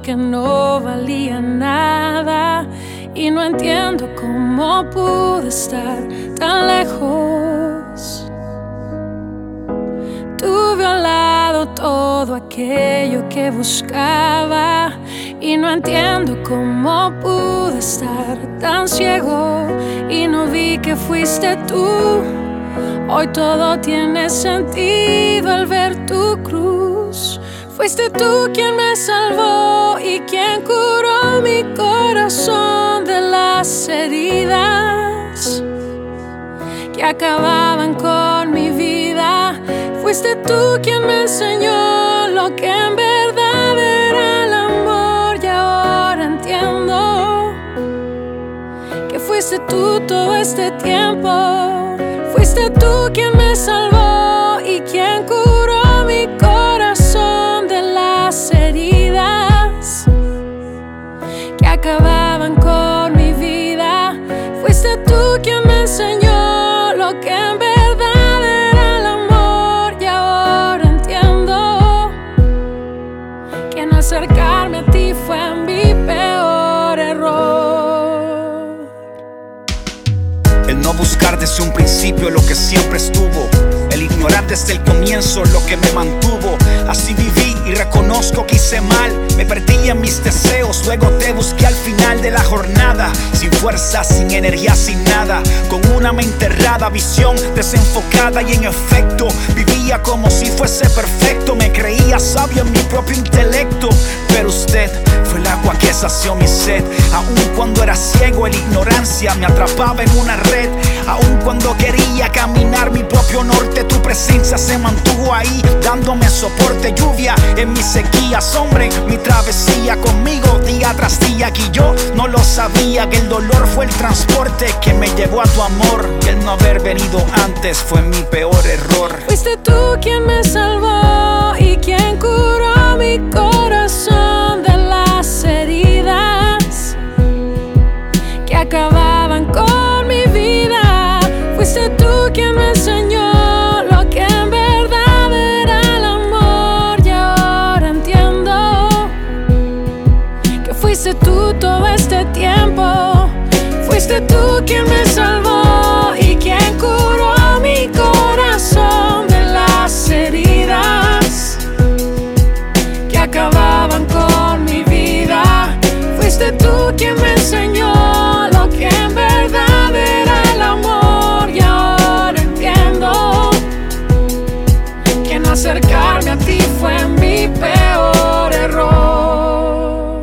que no valía nada y no entiendo cómo pude estar tan lejos. Tuve al lado todo aquello que buscaba y no entiendo cómo pude estar tan ciego y no vi que fuiste tú. Hoy todo tiene sentido al ver tu cruz. Fuiste tú quien me salvó y quien curó mi corazón de las heridas que acababan con mi vida. Fuiste tú quien me enseñó lo que en verdad era el amor y ahora entiendo que fuiste tú todo este tiempo. Fuiste tú quien me salvó acercarme a ti fue mi peor error. El no buscar desde un principio lo que siempre estuvo. El ignorar desde el comienzo lo que me mantuvo. Así viví y reconozco que hice mal. Me perdí en mis deseos, luego te busqué al final de la jornada. Sin fuerza, sin energía, sin nada. Con una mente errada, visión desenfocada y en efecto vivía como si fuese perfecto. Me creía sabio en mi propio intelecto. Sació mi sed. Aun cuando era ciego, la ignorancia me atrapaba en una red. Aun cuando quería caminar mi propio norte, tu presencia se mantuvo ahí, dándome soporte. Lluvia en mis sequías, hombre, mi travesía conmigo día tras día. Que yo no lo sabía, que el dolor fue el transporte que me llevó a tu amor. Y el no haber venido antes fue mi peor error. Fuiste tú quien me salvó y quien curó quien me salvó y quien curó mi corazón de las heridas que acababan con mi vida. Fuiste tú quien me enseñó lo que en verdad era el amor y ahora entiendo que no acercarme a ti fue mi peor error.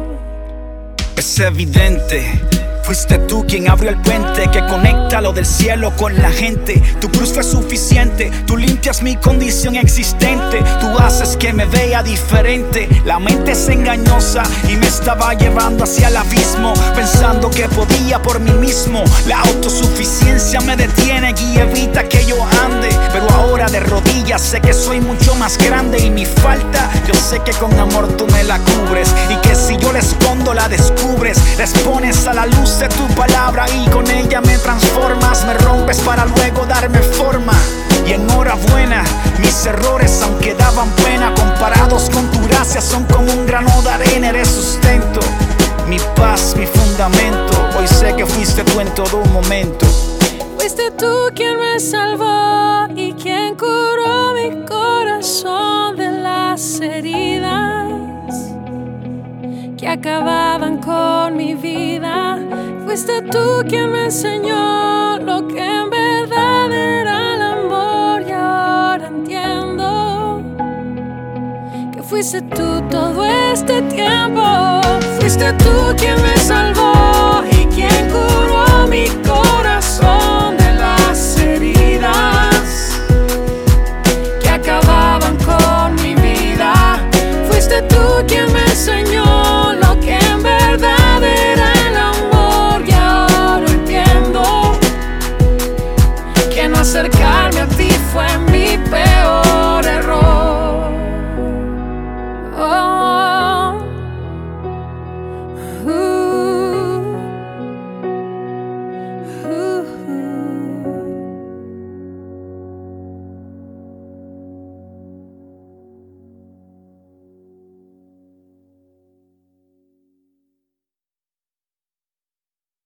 Es evidente. Fuiste tú quien abrió el puente que conecta lo del cielo con la gente. Tu cruz fue suficiente, tú limpias mi condición existente. Tú haces que me vea diferente. La mente es engañosa y me estaba llevando hacia el abismo, pensando que podía por mí mismo. La autosuficiencia me detiene y evita que yo ande. Sé que soy mucho más grande y mi falta, yo sé que con amor tú me la cubres. Y que si yo la escondo, la descubres. La expones a la luz de tu palabra y con ella me transformas. Me rompes para luego darme forma. Y enhorabuena, mis errores, aunque daban pena, comparados con tu gracia, son como un grano de arena. Eres sustento, mi paz, mi fundamento. Hoy sé que fuiste tú en todo momento. Fuiste tú quien me salvó acababan con mi vida. Fuiste tú quien me enseñó lo que en verdad era el amor y ahora entiendo que fuiste tú todo este tiempo. Fuiste tú quien me salvó y quien curó mi corazón